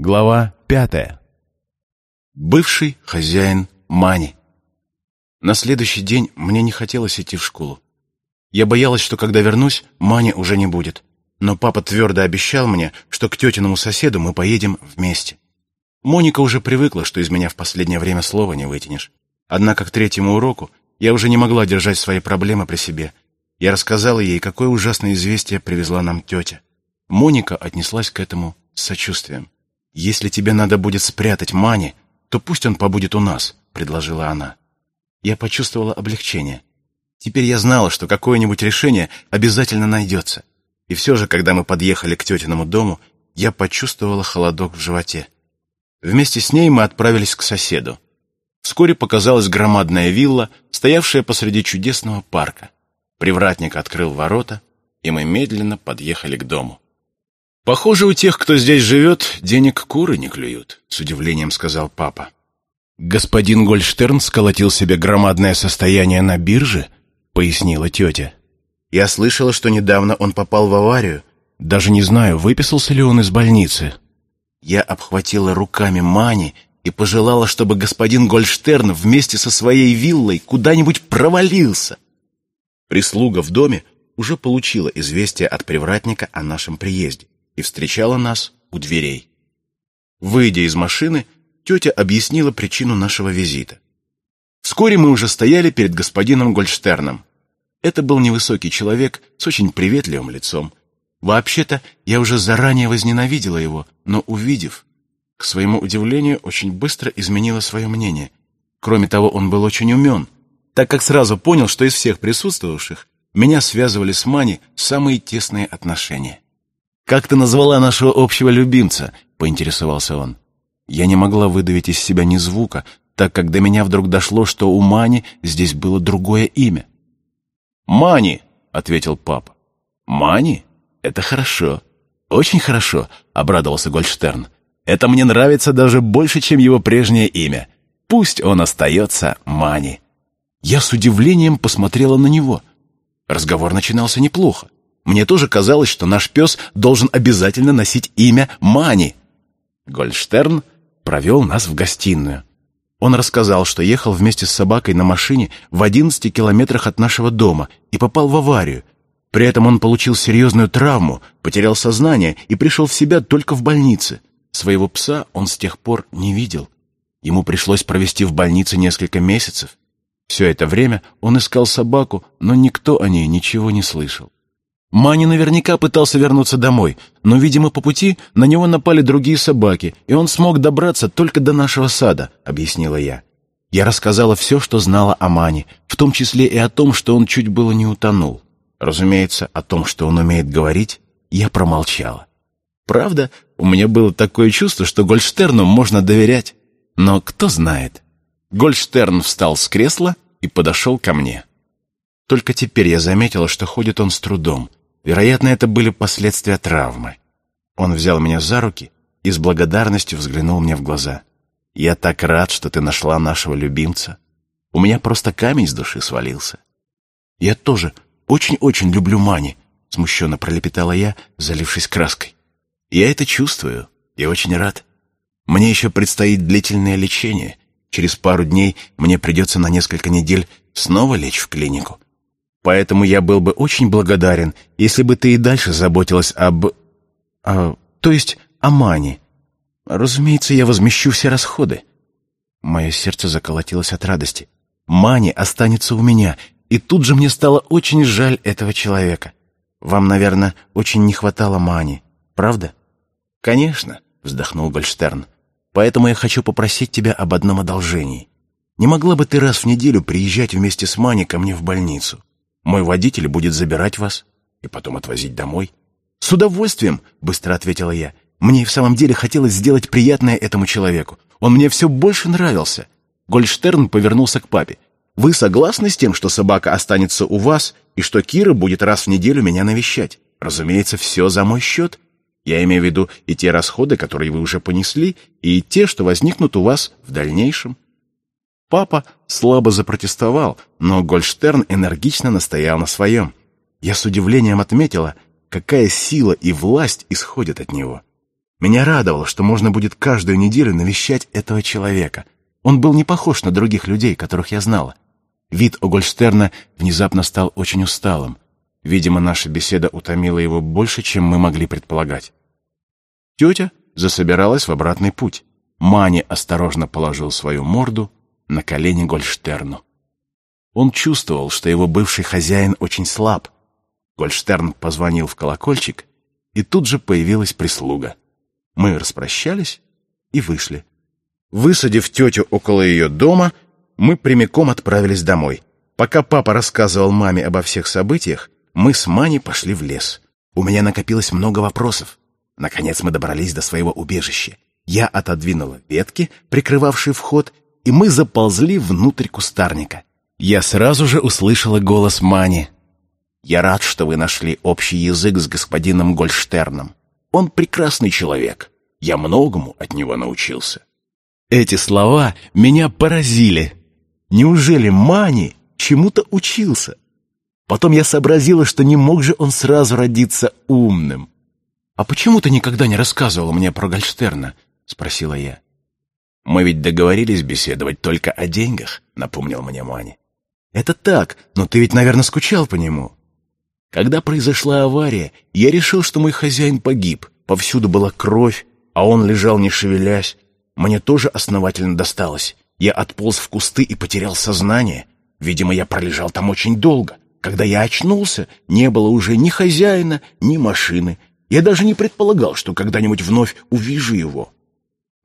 Глава пятая. Бывший хозяин Мани. На следующий день мне не хотелось идти в школу. Я боялась, что когда вернусь, Мани уже не будет. Но папа твердо обещал мне, что к тетиному соседу мы поедем вместе. Моника уже привыкла, что из меня в последнее время слова не вытянешь. Однако к третьему уроку я уже не могла держать свои проблемы при себе. Я рассказала ей, какое ужасное известие привезла нам тетя. Моника отнеслась к этому с сочувствием. «Если тебе надо будет спрятать Мани, то пусть он побудет у нас», — предложила она. Я почувствовала облегчение. Теперь я знала, что какое-нибудь решение обязательно найдется. И все же, когда мы подъехали к тетиному дому, я почувствовала холодок в животе. Вместе с ней мы отправились к соседу. Вскоре показалась громадная вилла, стоявшая посреди чудесного парка. Привратник открыл ворота, и мы медленно подъехали к дому. «Похоже, у тех, кто здесь живет, денег куры не клюют», — с удивлением сказал папа. «Господин Гольштерн сколотил себе громадное состояние на бирже», — пояснила тетя. «Я слышала, что недавно он попал в аварию. Даже не знаю, выписался ли он из больницы». Я обхватила руками Мани и пожелала, чтобы господин Гольштерн вместе со своей виллой куда-нибудь провалился. Прислуга в доме уже получила известие от привратника о нашем приезде и встречала нас у дверей. Выйдя из машины, тетя объяснила причину нашего визита. Вскоре мы уже стояли перед господином Гольштерном. Это был невысокий человек с очень приветливым лицом. Вообще-то, я уже заранее возненавидела его, но увидев, к своему удивлению, очень быстро изменила свое мнение. Кроме того, он был очень умен, так как сразу понял, что из всех присутствовавших меня связывали с Мани самые тесные отношения. «Как ты назвала нашего общего любимца?» — поинтересовался он. Я не могла выдавить из себя ни звука, так как до меня вдруг дошло, что у Мани здесь было другое имя. «Мани!» — ответил папа. «Мани? Это хорошо. Очень хорошо», — обрадовался Гольштерн. «Это мне нравится даже больше, чем его прежнее имя. Пусть он остается Мани». Я с удивлением посмотрела на него. Разговор начинался неплохо. Мне тоже казалось, что наш пес должен обязательно носить имя Мани. Гольштерн провел нас в гостиную. Он рассказал, что ехал вместе с собакой на машине в 11 километрах от нашего дома и попал в аварию. При этом он получил серьезную травму, потерял сознание и пришел в себя только в больнице. Своего пса он с тех пор не видел. Ему пришлось провести в больнице несколько месяцев. Все это время он искал собаку, но никто о ней ничего не слышал. Мани наверняка пытался вернуться домой, но, видимо, по пути на него напали другие собаки, и он смог добраться только до нашего сада», — объяснила я. Я рассказала все, что знала о Мане, в том числе и о том, что он чуть было не утонул. Разумеется, о том, что он умеет говорить, я промолчала. Правда, у меня было такое чувство, что Гольштерну можно доверять. Но кто знает. Гольштерн встал с кресла и подошел ко мне. Только теперь я заметила, что ходит он с трудом. Вероятно, это были последствия травмы. Он взял меня за руки и с благодарностью взглянул мне в глаза. «Я так рад, что ты нашла нашего любимца. У меня просто камень с души свалился». «Я тоже очень-очень люблю Мани», — смущенно пролепетала я, залившись краской. «Я это чувствую и очень рад. Мне еще предстоит длительное лечение. Через пару дней мне придется на несколько недель снова лечь в клинику. Поэтому я был бы очень благодарен, если бы ты и дальше заботилась об... А, то есть о Мане. Разумеется, я возмещу все расходы. Мое сердце заколотилось от радости. Мани останется у меня, и тут же мне стало очень жаль этого человека. Вам, наверное, очень не хватало Мани, правда? Конечно, вздохнул Гольштерн. Поэтому я хочу попросить тебя об одном одолжении. Не могла бы ты раз в неделю приезжать вместе с Мани ко мне в больницу? Мой водитель будет забирать вас и потом отвозить домой». «С удовольствием», — быстро ответила я. «Мне и в самом деле хотелось сделать приятное этому человеку. Он мне все больше нравился». Гольштерн повернулся к папе. «Вы согласны с тем, что собака останется у вас и что Кира будет раз в неделю меня навещать? Разумеется, все за мой счет. Я имею в виду и те расходы, которые вы уже понесли, и те, что возникнут у вас в дальнейшем». Папа слабо запротестовал, но Гольштерн энергично настоял на своем. Я с удивлением отметила, какая сила и власть исходят от него. Меня радовало, что можно будет каждую неделю навещать этого человека. Он был не похож на других людей, которых я знала. Вид Огольштерна внезапно стал очень усталым. Видимо, наша беседа утомила его больше, чем мы могли предполагать. Тетя засобиралась в обратный путь. Мани осторожно положил свою морду на колени Гольштерну. Он чувствовал, что его бывший хозяин очень слаб. Гольштерн позвонил в колокольчик, и тут же появилась прислуга. Мы распрощались и вышли. Высадив тетю около ее дома, мы прямиком отправились домой. Пока папа рассказывал маме обо всех событиях, мы с Мани пошли в лес. У меня накопилось много вопросов. Наконец мы добрались до своего убежища. Я отодвинула ветки, прикрывавшие вход, и мы заползли внутрь кустарника. Я сразу же услышала голос Мани. «Я рад, что вы нашли общий язык с господином Гольштерном. Он прекрасный человек. Я многому от него научился». Эти слова меня поразили. Неужели Мани чему-то учился? Потом я сообразила, что не мог же он сразу родиться умным. «А почему ты никогда не рассказывал мне про Гольштерна?» — спросила я. «Мы ведь договорились беседовать только о деньгах», — напомнил мне Мани. «Это так, но ты ведь, наверное, скучал по нему». Когда произошла авария, я решил, что мой хозяин погиб. Повсюду была кровь, а он лежал не шевелясь. Мне тоже основательно досталось. Я отполз в кусты и потерял сознание. Видимо, я пролежал там очень долго. Когда я очнулся, не было уже ни хозяина, ни машины. Я даже не предполагал, что когда-нибудь вновь увижу его.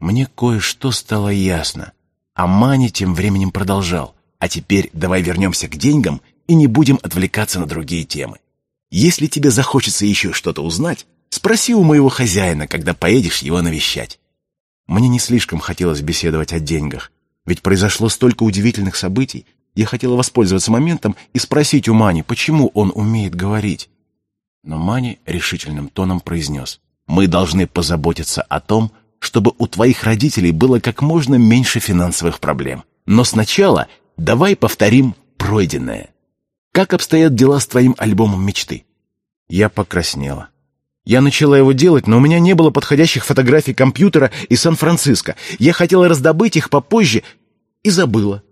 Мне кое-что стало ясно. А Мани тем временем продолжал. А теперь давай вернемся к деньгам и не будем отвлекаться на другие темы. Если тебе захочется еще что-то узнать, спроси у моего хозяина, когда поедешь его навещать. Мне не слишком хотелось беседовать о деньгах, ведь произошло столько удивительных событий. Я хотела воспользоваться моментом и спросить у Мани, почему он умеет говорить. Но Мани решительным тоном произнес, «Мы должны позаботиться о том, чтобы у твоих родителей было как можно меньше финансовых проблем. Но сначала Давай повторим пройденное. Как обстоят дела с твоим альбомом мечты? Я покраснела. Я начала его делать, но у меня не было подходящих фотографий компьютера из Сан-Франциско. Я хотела раздобыть их попозже и забыла.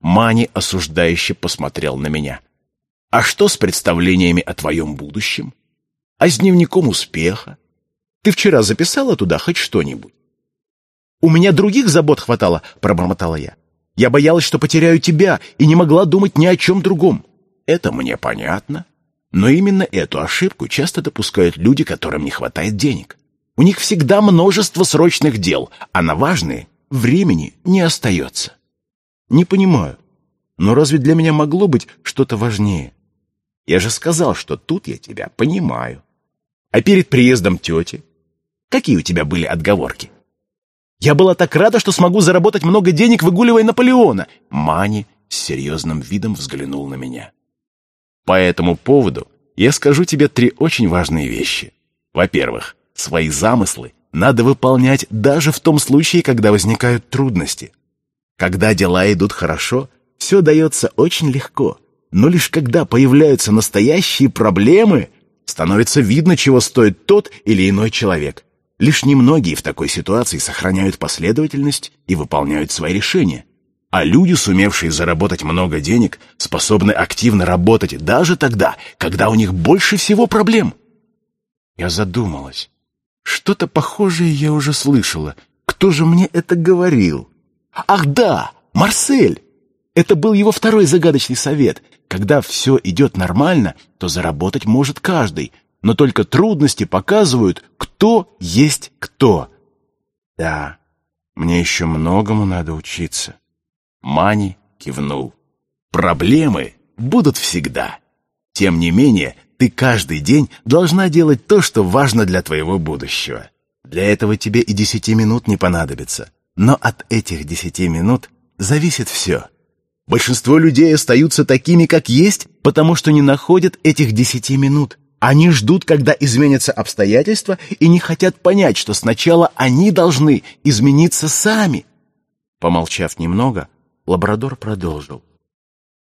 Мани осуждающе посмотрел на меня. А что с представлениями о твоем будущем? А с дневником успеха? Ты вчера записала туда хоть что-нибудь? У меня других забот хватало, пробормотала я. Я боялась, что потеряю тебя, и не могла думать ни о чем другом. Это мне понятно. Но именно эту ошибку часто допускают люди, которым не хватает денег. У них всегда множество срочных дел, а на важные времени не остается. Не понимаю, но разве для меня могло быть что-то важнее? Я же сказал, что тут я тебя понимаю. А перед приездом тети? Какие у тебя были отговорки? Я была так рада, что смогу заработать много денег, выгуливая Наполеона. Мани с серьезным видом взглянул на меня. По этому поводу я скажу тебе три очень важные вещи. Во-первых, свои замыслы надо выполнять даже в том случае, когда возникают трудности. Когда дела идут хорошо, все дается очень легко. Но лишь когда появляются настоящие проблемы, становится видно, чего стоит тот или иной человек. Лишь немногие в такой ситуации сохраняют последовательность и выполняют свои решения. А люди, сумевшие заработать много денег, способны активно работать даже тогда, когда у них больше всего проблем. Я задумалась. Что-то похожее я уже слышала. Кто же мне это говорил? Ах да, Марсель! Это был его второй загадочный совет. Когда все идет нормально, то заработать может каждый, но только трудности показывают, кто есть кто. Да, мне еще многому надо учиться. Мани кивнул. Проблемы будут всегда. Тем не менее, ты каждый день должна делать то, что важно для твоего будущего. Для этого тебе и десяти минут не понадобится. Но от этих десяти минут зависит все. Большинство людей остаются такими, как есть, потому что не находят этих десяти минут. Они ждут, когда изменятся обстоятельства, и не хотят понять, что сначала они должны измениться сами. Помолчав немного, лабрадор продолжил.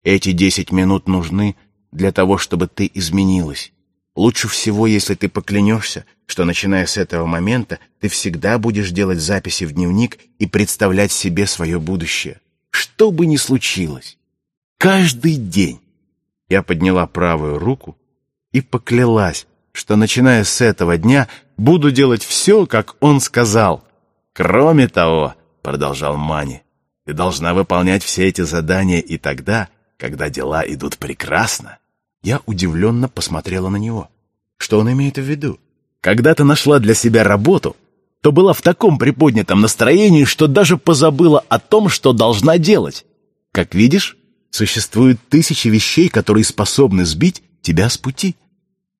Эти десять минут нужны для того, чтобы ты изменилась. Лучше всего, если ты поклянешься, что, начиная с этого момента, ты всегда будешь делать записи в дневник и представлять себе свое будущее. Что бы ни случилось. Каждый день. Я подняла правую руку и поклялась, что, начиная с этого дня, буду делать все, как он сказал. Кроме того, продолжал Мани, ты должна выполнять все эти задания и тогда, когда дела идут прекрасно. Я удивленно посмотрела на него. Что он имеет в виду? Когда ты нашла для себя работу, то была в таком приподнятом настроении, что даже позабыла о том, что должна делать. Как видишь, существуют тысячи вещей, которые способны сбить тебя с пути.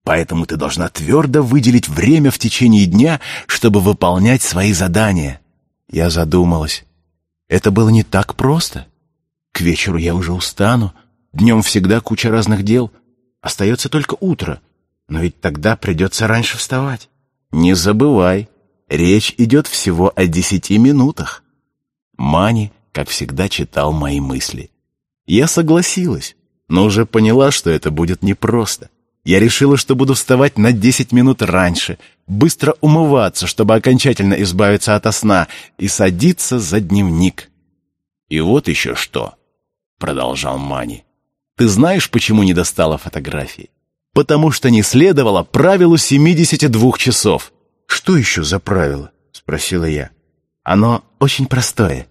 Поэтому ты должна твердо выделить время в течение дня, чтобы выполнять свои задания. Я задумалась. Это было не так просто. К вечеру я уже устану. Днем всегда куча разных дел. Остается только утро. Но ведь тогда придется раньше вставать. Не забывай, речь идет всего о десяти минутах. Мани, как всегда, читал мои мысли. Я согласилась, но уже поняла, что это будет непросто. Я решила, что буду вставать на десять минут раньше, быстро умываться, чтобы окончательно избавиться от сна, и садиться за дневник. «И вот еще что», — продолжал Мани. «Ты знаешь, почему не достала фотографии? Потому что не следовало правилу 72 часов». «Что еще за правило?» — спросила я. «Оно очень простое.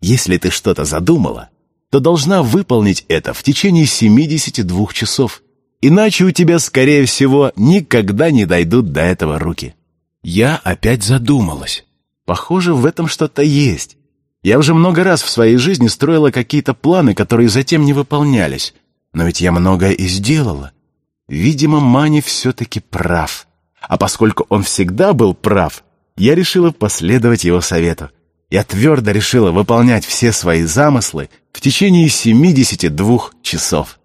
Если ты что-то задумала, то должна выполнить это в течение 72 часов. Иначе у тебя, скорее всего, никогда не дойдут до этого руки. Я опять задумалась. Похоже, в этом что-то есть. Я уже много раз в своей жизни строила какие-то планы, которые затем не выполнялись. Но ведь я многое и сделала. Видимо, Мани все-таки прав. А поскольку он всегда был прав, я решила последовать его совету. Я твердо решила выполнять все свои замыслы в течение 72 часов.